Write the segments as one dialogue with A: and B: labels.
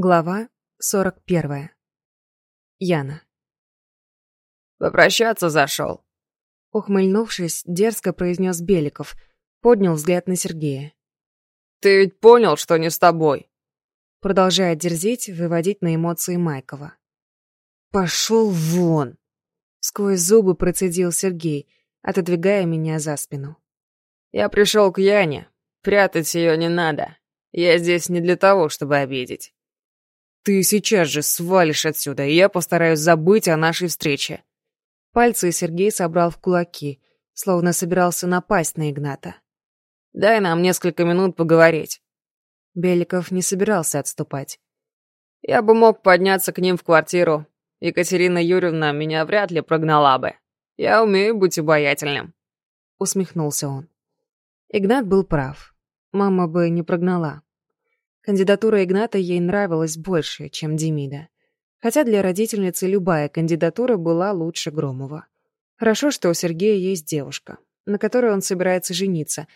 A: Глава 41. Яна.
B: «Попрощаться зашел», —
A: ухмыльнувшись, дерзко произнес Беликов, поднял взгляд на Сергея.
B: «Ты ведь понял, что не с тобой?»
A: Продолжая дерзить, выводить на эмоции Майкова. «Пошел вон!» — сквозь зубы процедил Сергей, отодвигая меня за спину.
B: «Я пришел к Яне. Прятать ее не надо. Я здесь не для того, чтобы обидеть».
C: Ты сейчас же свалишь отсюда, и я постараюсь забыть о нашей встрече.
A: Пальцы Сергей собрал в кулаки, словно собирался напасть на Игната.
B: «Дай нам несколько минут поговорить».
A: Беликов не собирался отступать.
B: «Я бы мог подняться к ним в квартиру. Екатерина Юрьевна меня вряд ли прогнала бы. Я умею быть обаятельным», —
A: усмехнулся он. Игнат был прав. Мама бы не прогнала. Кандидатура Игната ей нравилась больше, чем Демида. Хотя для родительницы любая кандидатура была лучше Громова. Хорошо, что у Сергея есть девушка, на которой он собирается жениться,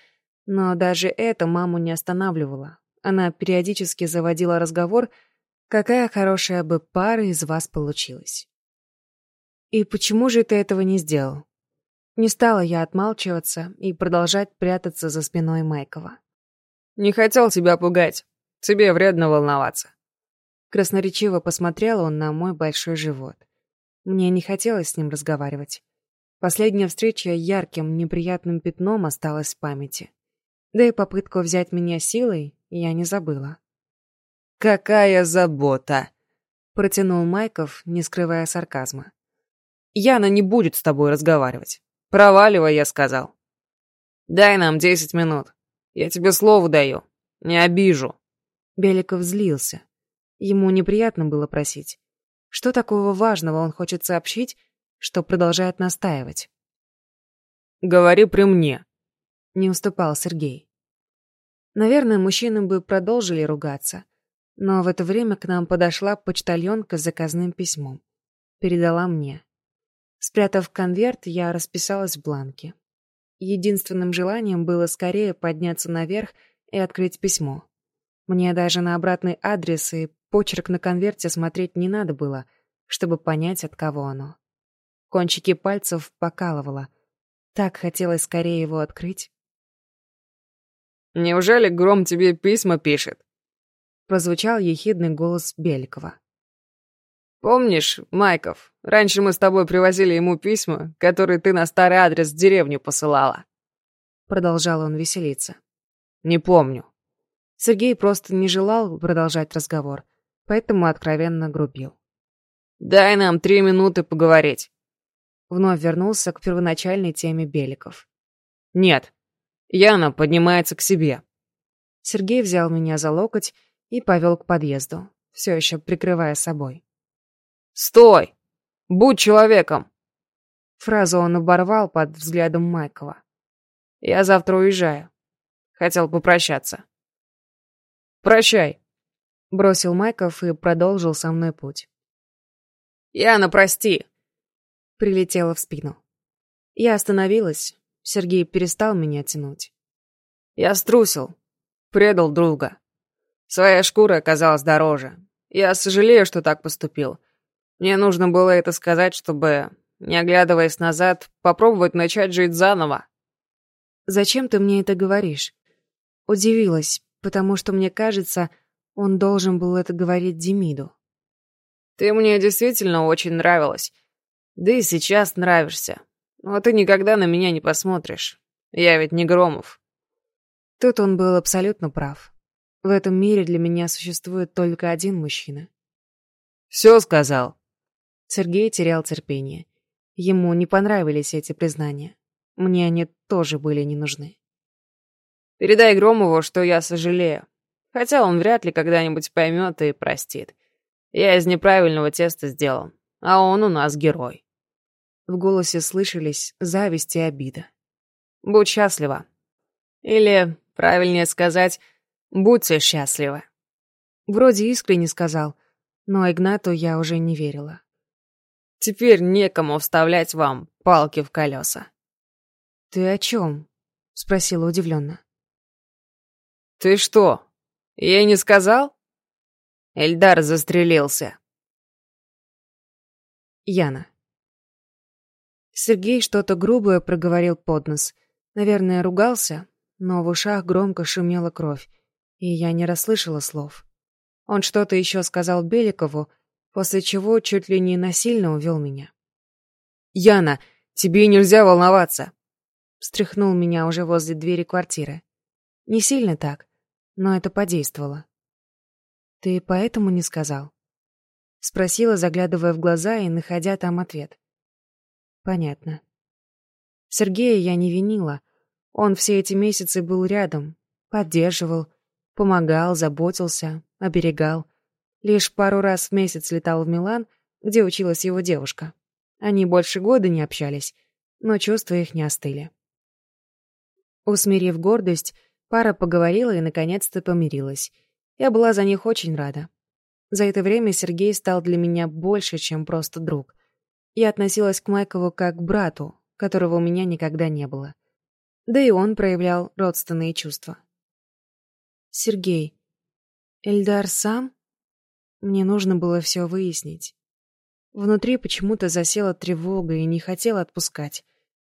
A: но даже это маму не останавливало. Она периодически заводила разговор, какая хорошая бы пара из вас получилась. «И почему же ты этого не сделал?» Не стала я отмалчиваться и продолжать прятаться за спиной Майкова.
B: «Не хотел тебя пугать. Тебе вредно волноваться».
A: Красноречиво посмотрел он на мой большой живот. Мне не хотелось с ним разговаривать. Последняя встреча ярким, неприятным пятном осталась в памяти. Да и попытку взять меня силой я не забыла.
C: «Какая забота!»
A: — протянул Майков, не скрывая сарказма.
C: «Яна не будет с тобой разговаривать. Проваливай, я сказал.
B: Дай нам десять минут. Я тебе слово даю. Не обижу».
A: Беликов злился. Ему неприятно было просить. Что такого важного он хочет сообщить, что продолжает настаивать?
C: «Говори при мне», —
A: не уступал Сергей. Наверное, мужчины бы продолжили ругаться, но в это время к нам подошла почтальонка с заказным письмом. Передала мне. Спрятав конверт, я расписалась в бланке. Единственным желанием было скорее подняться наверх и открыть письмо. Мне даже на обратный адрес и почерк на конверте смотреть не надо было, чтобы понять, от кого оно. Кончики пальцев покалывало. Так хотелось скорее его открыть.
B: «Неужели Гром тебе письма пишет?»
A: Прозвучал ехидный голос Беликова.
B: «Помнишь, Майков, раньше мы с тобой привозили ему письма, которые ты на старый адрес в деревню посылала?»
A: Продолжал он веселиться.
B: «Не помню»,
A: Сергей просто не желал продолжать разговор, поэтому откровенно грубил.
B: «Дай нам три минуты поговорить».
A: Вновь вернулся к первоначальной теме Беликов.
B: «Нет, Яна поднимается к себе».
A: Сергей взял меня за локоть и повел к подъезду, все еще прикрывая собой.
B: «Стой! Будь человеком!»
A: Фразу он оборвал под взглядом Майкова.
B: «Я завтра уезжаю. Хотел попрощаться». Прощай», —
A: бросил Майков и продолжил со мной путь.
B: «Яна, прости!»
A: — прилетела в спину. Я остановилась, Сергей перестал меня тянуть.
B: «Я струсил, предал друга. Своя шкура оказалась дороже. Я сожалею, что так поступил. Мне нужно было это сказать, чтобы, не оглядываясь назад, попробовать начать жить заново».
A: «Зачем ты мне это говоришь?» Удивилась, потому что, мне кажется, он должен был это говорить Демиду.
B: «Ты мне действительно очень нравилась. Да и сейчас нравишься. Но ты никогда на меня не посмотришь. Я ведь не Громов».
A: Тут он был абсолютно прав. В этом мире для меня существует только один мужчина.
C: «Все сказал».
A: Сергей терял терпение. Ему не понравились эти признания. Мне они тоже были не нужны.
B: Передай Громову, что я сожалею. Хотя он вряд ли когда-нибудь поймет и простит. Я из неправильного теста сделал, а он у нас герой.
A: В голосе слышались зависть и обида.
B: Будь счастлива. Или, правильнее сказать, будьте счастливы.
A: Вроде искренне сказал, но Игнату я уже не верила.
B: Теперь некому вставлять вам палки в колеса.
A: «Ты о чем?» — спросила удивленно.
B: «Ты что, я не сказал?» Эльдар застрелился.
A: Яна. Сергей что-то грубое проговорил под нос. Наверное, ругался, но в ушах громко шумела кровь, и я не расслышала слов. Он что-то еще сказал Беликову, после чего чуть ли не насильно увел меня.
C: «Яна, тебе нельзя волноваться!»
A: Встряхнул меня уже возле двери квартиры. Не сильно так, но это подействовало. «Ты поэтому не сказал?» Спросила, заглядывая в глаза и находя там ответ. «Понятно». Сергея я не винила. Он все эти месяцы был рядом, поддерживал, помогал, заботился, оберегал. Лишь пару раз в месяц летал в Милан, где училась его девушка. Они больше года не общались, но чувства их не остыли. Усмирив гордость, пара поговорила и наконец-то помирилась. Я была за них очень рада. За это время Сергей стал для меня больше, чем просто друг. Я относилась к Майкову как к брату, которого у меня никогда не было. Да и он проявлял родственные чувства. «Сергей, Эльдар сам?» Мне нужно было все выяснить. Внутри почему-то засела тревога и не хотела отпускать.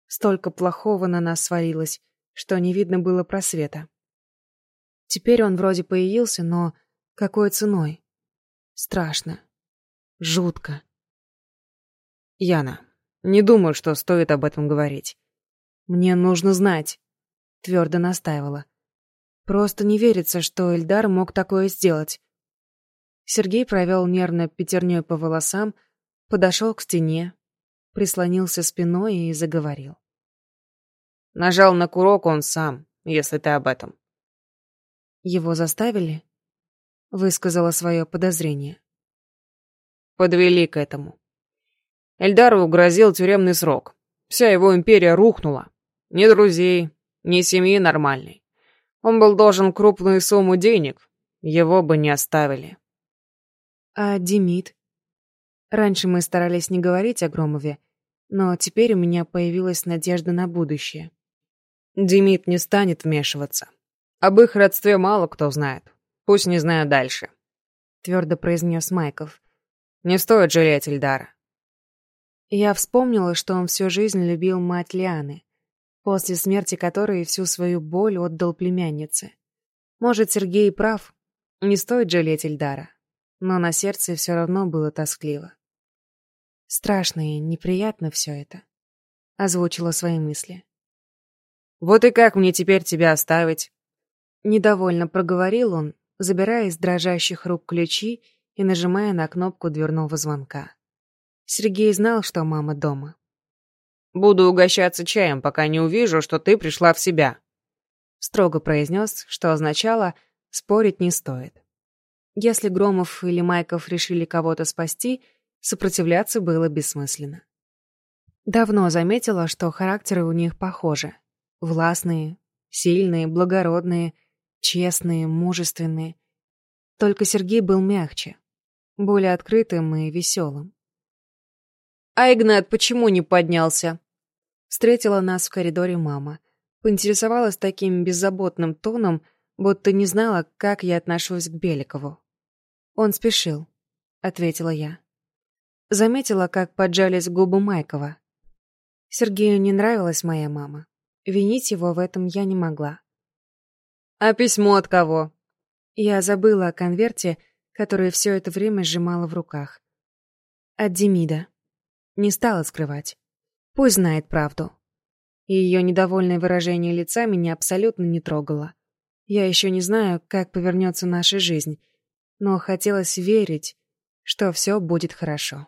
A: Столько плохого на нас свалилось, что не видно было просвета. Теперь он вроде появился, но какой ценой? Страшно. Жутко.
C: Яна, не думаю, что стоит об этом говорить.
A: Мне нужно знать, твердо настаивала. Просто не верится, что Эльдар мог такое сделать. Сергей провел нервно пятерней по волосам, подошел к стене, прислонился спиной и заговорил.
B: Нажал на курок он сам, если ты об этом.
A: Его заставили? Высказала свое подозрение.
B: Подвели к этому. Эльдару угрозил тюремный срок. Вся его империя рухнула. Ни друзей, ни семьи нормальной. Он был должен крупную сумму денег. Его бы не оставили.
A: А Демид? Раньше мы старались не говорить о Громове, но теперь у меня появилась надежда на будущее.
B: Демид не станет вмешиваться. Об их родстве мало кто знает. Пусть не знаю дальше.
A: Твердо произнес Майков.
B: Не стоит жалеть Эльдара.
A: Я вспомнила, что он всю жизнь любил мать Лианы, после смерти которой всю свою боль отдал племяннице. Может, Сергей прав, не стоит жалеть Эльдара, но на сердце все равно было тоскливо. Страшно и неприятно все это. Озвучила свои мысли.
B: «Вот и как мне теперь тебя оставить?»
A: Недовольно проговорил он, забирая из дрожащих рук ключи и нажимая на кнопку дверного звонка. Сергей знал, что мама дома.
B: «Буду угощаться чаем, пока не увижу, что ты пришла в себя»,
A: строго произнес, что означало «спорить не стоит». Если Громов или Майков решили кого-то спасти, сопротивляться было бессмысленно. Давно заметила, что характеры у них похожи. Властные, сильные, благородные, честные, мужественные. Только Сергей был мягче, более открытым и веселым.
B: «А Игнат почему не поднялся?»
A: Встретила нас в коридоре мама. Поинтересовалась таким беззаботным тоном, будто не знала, как я отношусь к Беликову. «Он спешил», — ответила я. Заметила, как поджались губы Майкова. Сергею не нравилась моя мама. Винить его в этом я не могла.
B: «А письмо от кого?»
A: Я забыла о конверте, который все это время сжимала в руках. От Демида. Не стала скрывать. Пусть знает правду. И ее недовольное выражение лица меня абсолютно не трогало. Я еще не знаю, как повернется наша жизнь, но хотелось верить, что все будет хорошо.